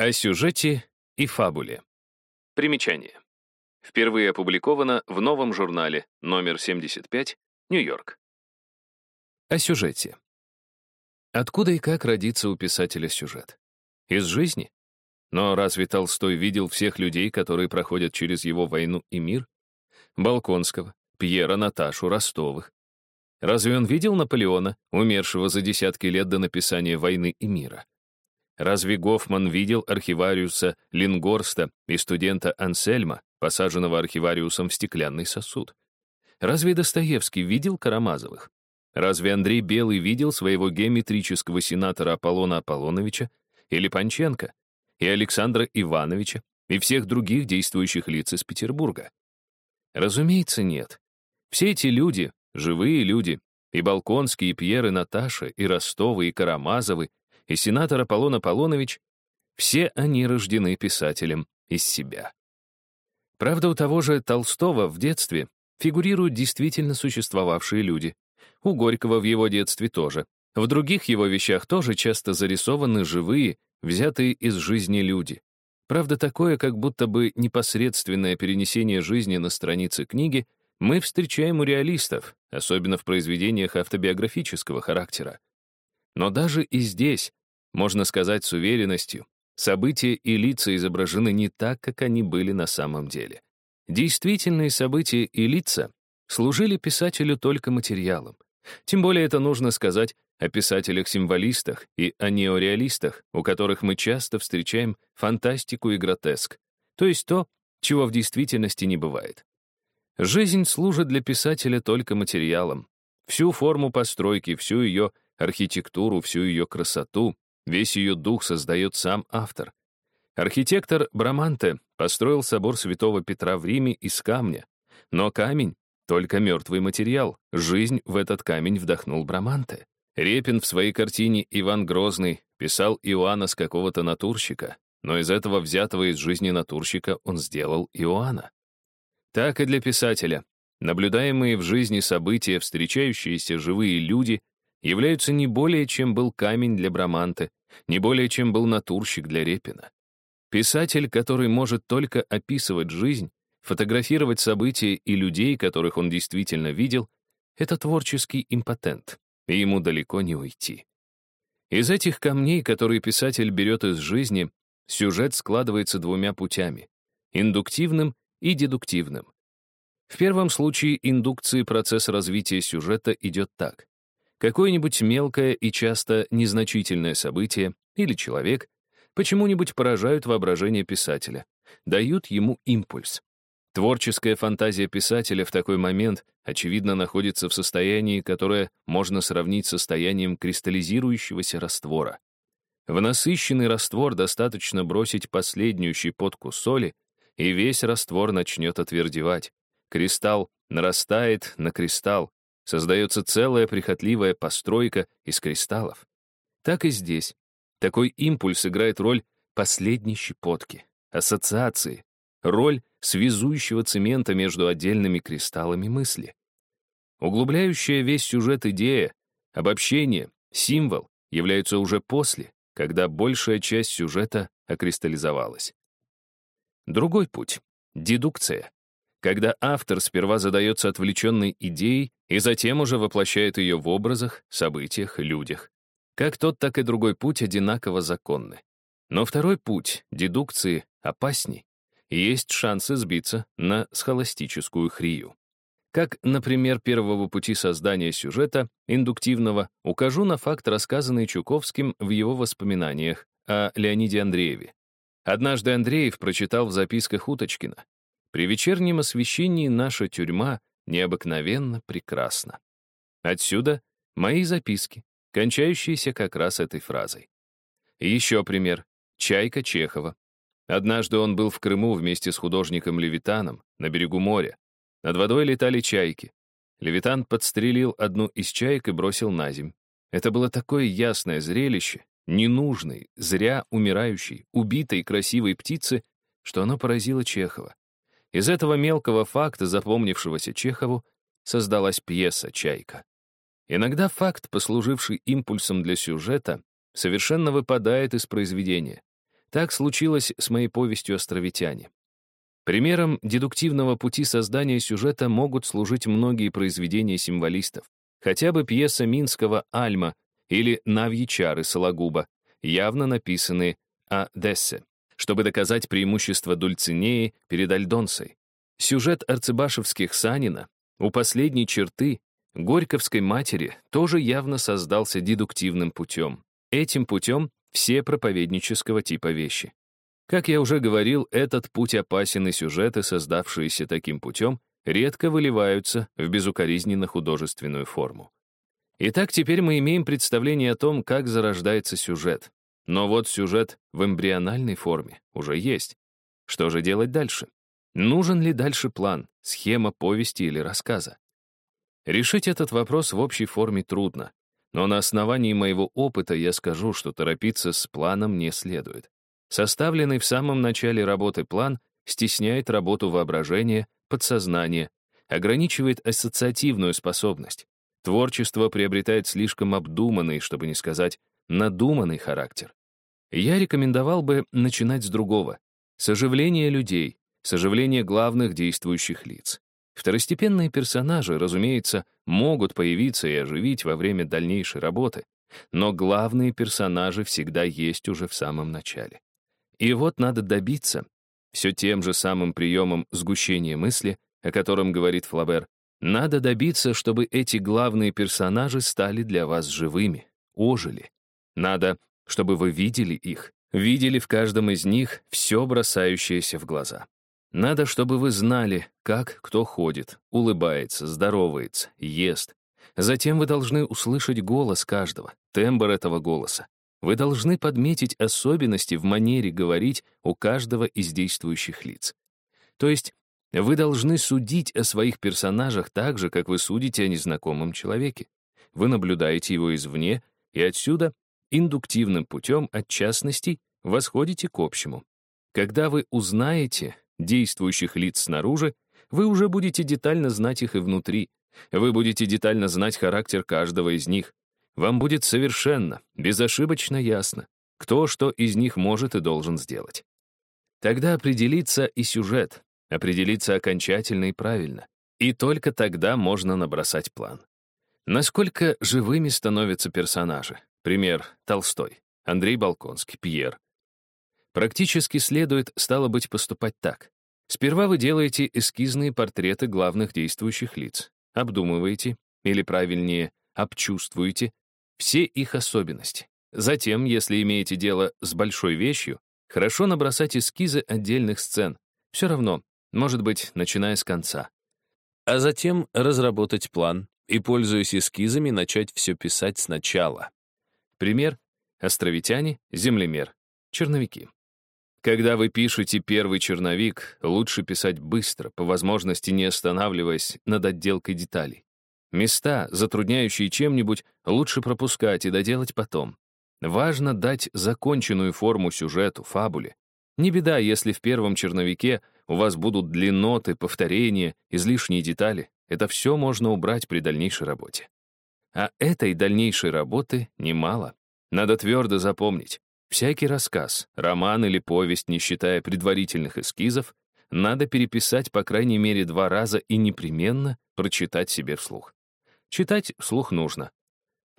О сюжете и фабуле. Примечание. Впервые опубликовано в новом журнале, номер 75, Нью-Йорк. О сюжете. Откуда и как родится у писателя сюжет? Из жизни? Но разве Толстой видел всех людей, которые проходят через его войну и мир? Балконского, Пьера, Наташу, Ростовых. Разве он видел Наполеона, умершего за десятки лет до написания «Войны и мира»? Разве Гофман видел архивариуса Лингорста и студента Ансельма, посаженного архивариусом в стеклянный сосуд? Разве Достоевский видел Карамазовых? Разве Андрей Белый видел своего геометрического сенатора Аполлона Аполлоновича или Панченко, и Александра Ивановича, и всех других действующих лиц из Петербурга? Разумеется, нет. Все эти люди, живые люди, и Балконский, и Пьер, и Наташа, и Ростовы, и Карамазовы, и сенатор Аполлон Аполлонович, все они рождены писателем из себя. Правда, у того же Толстого в детстве фигурируют действительно существовавшие люди. У Горького в его детстве тоже. В других его вещах тоже часто зарисованы живые, взятые из жизни люди. Правда, такое, как будто бы непосредственное перенесение жизни на страницы книги, мы встречаем у реалистов, особенно в произведениях автобиографического характера. Но даже и здесь, можно сказать с уверенностью, события и лица изображены не так, как они были на самом деле. Действительные события и лица служили писателю только материалом. Тем более это нужно сказать о писателях-символистах и о неореалистах, у которых мы часто встречаем фантастику и гротеск, то есть то, чего в действительности не бывает. Жизнь служит для писателя только материалом. Всю форму постройки, всю ее архитектуру, всю ее красоту, Весь ее дух создает сам автор. Архитектор Браманте построил собор святого Петра в Риме из камня, но камень — только мертвый материал, жизнь в этот камень вдохнул Браманте. Репин в своей картине «Иван Грозный» писал Иоанна с какого-то натурщика, но из этого взятого из жизни натурщика он сделал Иоанна. Так и для писателя. Наблюдаемые в жизни события, встречающиеся живые люди являются не более, чем был камень для Браманте, не более, чем был натурщик для Репина. Писатель, который может только описывать жизнь, фотографировать события и людей, которых он действительно видел, это творческий импотент, и ему далеко не уйти. Из этих камней, которые писатель берет из жизни, сюжет складывается двумя путями — индуктивным и дедуктивным. В первом случае индукции процесс развития сюжета идет так. Какое-нибудь мелкое и часто незначительное событие или человек почему-нибудь поражают воображение писателя, дают ему импульс. Творческая фантазия писателя в такой момент, очевидно, находится в состоянии, которое можно сравнить с состоянием кристаллизирующегося раствора. В насыщенный раствор достаточно бросить последнюю щепотку соли, и весь раствор начнет отвердевать. Кристалл нарастает на кристалл, Создается целая прихотливая постройка из кристаллов. Так и здесь. Такой импульс играет роль последней щепотки, ассоциации, роль связующего цемента между отдельными кристаллами мысли. Углубляющая весь сюжет идея, обобщение, символ являются уже после, когда большая часть сюжета окристаллизовалась. Другой путь — дедукция когда автор сперва задается отвлеченной идеей и затем уже воплощает ее в образах, событиях, людях. Как тот, так и другой путь одинаково законны. Но второй путь, дедукции, опасней. Есть шансы сбиться на схоластическую хрию. Как, например, первого пути создания сюжета, индуктивного, укажу на факт, рассказанный Чуковским в его воспоминаниях о Леониде Андрееве. Однажды Андреев прочитал в записках Уточкина. При вечернем освещении наша тюрьма необыкновенно прекрасна. Отсюда мои записки, кончающиеся как раз этой фразой. еще пример. Чайка Чехова. Однажды он был в Крыму вместе с художником Левитаном на берегу моря. Над водой летали чайки. Левитан подстрелил одну из чаек и бросил на земь. Это было такое ясное зрелище, ненужной, зря умирающей, убитой красивой птицы, что оно поразило Чехова. Из этого мелкого факта, запомнившегося Чехову, создалась пьеса «Чайка». Иногда факт, послуживший импульсом для сюжета, совершенно выпадает из произведения. Так случилось с моей повестью «Островитяне». Примером дедуктивного пути создания сюжета могут служить многие произведения символистов, хотя бы пьеса Минского «Альма» или «Навьи чары» Сологуба, явно написанные о Дессе, чтобы доказать преимущество Дульцинеи перед Альдонсой. Сюжет арцебашевских Санина у последней черты Горьковской матери тоже явно создался дедуктивным путем. Этим путем все проповеднического типа вещи. Как я уже говорил, этот путь опасен, и сюжеты, создавшиеся таким путем, редко выливаются в безукоризненно художественную форму. Итак, теперь мы имеем представление о том, как зарождается сюжет. Но вот сюжет в эмбриональной форме уже есть. Что же делать дальше? Нужен ли дальше план, схема повести или рассказа? Решить этот вопрос в общей форме трудно, но на основании моего опыта я скажу, что торопиться с планом не следует. Составленный в самом начале работы план стесняет работу воображения, подсознания, ограничивает ассоциативную способность. Творчество приобретает слишком обдуманный, чтобы не сказать, надуманный характер. Я рекомендовал бы начинать с другого. С оживления людей, с оживления главных действующих лиц. Второстепенные персонажи, разумеется, могут появиться и оживить во время дальнейшей работы, но главные персонажи всегда есть уже в самом начале. И вот надо добиться, все тем же самым приемом сгущения мысли, о котором говорит Флабер, надо добиться, чтобы эти главные персонажи стали для вас живыми, ожили. Надо, чтобы вы видели их, видели в каждом из них все бросающееся в глаза. Надо, чтобы вы знали, как кто ходит, улыбается, здоровается, ест. Затем вы должны услышать голос каждого, тембр этого голоса. Вы должны подметить особенности в манере говорить у каждого из действующих лиц. То есть вы должны судить о своих персонажах так же, как вы судите о незнакомом человеке. Вы наблюдаете его извне, и отсюда индуктивным путем от частностей восходите к общему. Когда вы узнаете, действующих лиц снаружи, вы уже будете детально знать их и внутри. Вы будете детально знать характер каждого из них. Вам будет совершенно, безошибочно ясно, кто что из них может и должен сделать. Тогда определится и сюжет, определится окончательно и правильно. И только тогда можно набросать план. Насколько живыми становятся персонажи? Пример — Толстой, Андрей Балконский, Пьер, Практически следует, стало быть, поступать так. Сперва вы делаете эскизные портреты главных действующих лиц, обдумываете, или правильнее, обчувствуете все их особенности. Затем, если имеете дело с большой вещью, хорошо набросать эскизы отдельных сцен. Все равно, может быть, начиная с конца. А затем разработать план и, пользуясь эскизами, начать все писать сначала. Пример — островитяне, землемер, черновики. Когда вы пишете первый черновик, лучше писать быстро, по возможности не останавливаясь над отделкой деталей. Места, затрудняющие чем-нибудь, лучше пропускать и доделать потом. Важно дать законченную форму сюжету, фабуле. Не беда, если в первом черновике у вас будут длинноты, повторения, излишние детали. Это все можно убрать при дальнейшей работе. А этой дальнейшей работы немало. Надо твердо запомнить. Всякий рассказ, роман или повесть, не считая предварительных эскизов, надо переписать по крайней мере два раза и непременно прочитать себе вслух. Читать вслух нужно.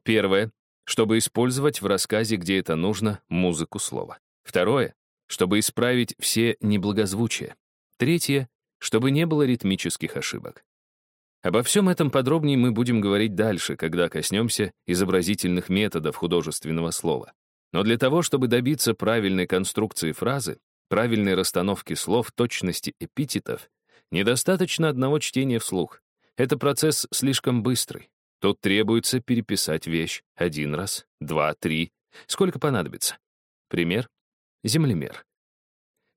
Первое, чтобы использовать в рассказе, где это нужно, музыку слова. Второе, чтобы исправить все неблагозвучия. Третье, чтобы не было ритмических ошибок. Обо всем этом подробнее мы будем говорить дальше, когда коснемся изобразительных методов художественного слова. Но для того, чтобы добиться правильной конструкции фразы, правильной расстановки слов, точности эпитетов, недостаточно одного чтения вслух. Это процесс слишком быстрый. Тут требуется переписать вещь один раз, два, три, сколько понадобится. Пример — землемер.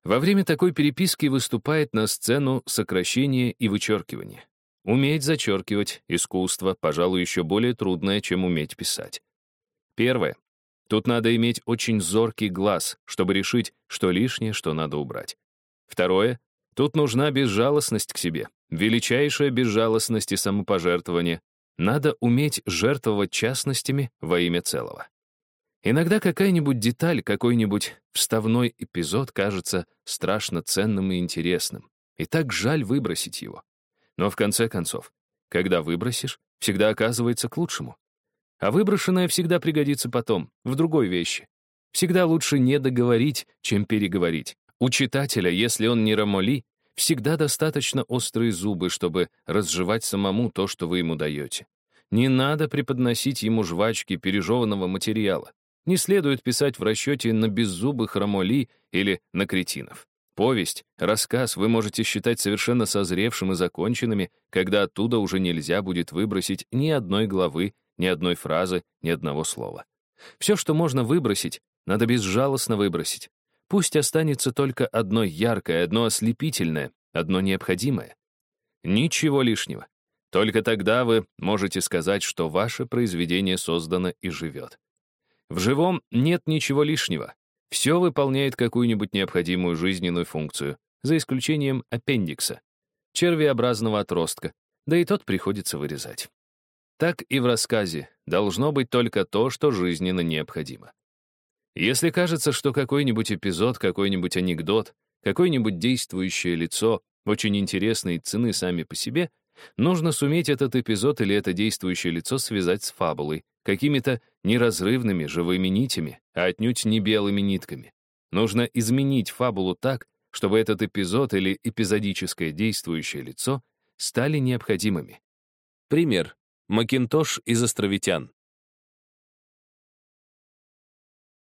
Во время такой переписки выступает на сцену сокращение и вычеркивание. Уметь зачеркивать — искусство, пожалуй, еще более трудное, чем уметь писать. Первое. Тут надо иметь очень зоркий глаз, чтобы решить, что лишнее, что надо убрать. Второе. Тут нужна безжалостность к себе, величайшая безжалостность и самопожертвование. Надо уметь жертвовать частностями во имя целого. Иногда какая-нибудь деталь, какой-нибудь вставной эпизод кажется страшно ценным и интересным, и так жаль выбросить его. Но в конце концов, когда выбросишь, всегда оказывается к лучшему. А выброшенное всегда пригодится потом, в другой вещи. Всегда лучше не договорить, чем переговорить. У читателя, если он не рамоли, всегда достаточно острые зубы, чтобы разжевать самому то, что вы ему даете. Не надо преподносить ему жвачки пережеванного материала. Не следует писать в расчете на беззубых рамоли или на кретинов. Повесть, рассказ вы можете считать совершенно созревшим и законченными, когда оттуда уже нельзя будет выбросить ни одной главы, ни одной фразы, ни одного слова. Все, что можно выбросить, надо безжалостно выбросить. Пусть останется только одно яркое, одно ослепительное, одно необходимое. Ничего лишнего. Только тогда вы можете сказать, что ваше произведение создано и живет. В живом нет ничего лишнего. Все выполняет какую-нибудь необходимую жизненную функцию, за исключением аппендикса, червеобразного отростка, да и тот приходится вырезать. Так и в рассказе должно быть только то, что жизненно необходимо. Если кажется, что какой-нибудь эпизод, какой-нибудь анекдот, какое-нибудь действующее лицо очень интересны и цены сами по себе, нужно суметь этот эпизод или это действующее лицо связать с фабулой, какими-то неразрывными живыми нитями, а отнюдь не белыми нитками. Нужно изменить фабулу так, чтобы этот эпизод или эпизодическое действующее лицо стали необходимыми. Пример. Макинтош из «Островитян».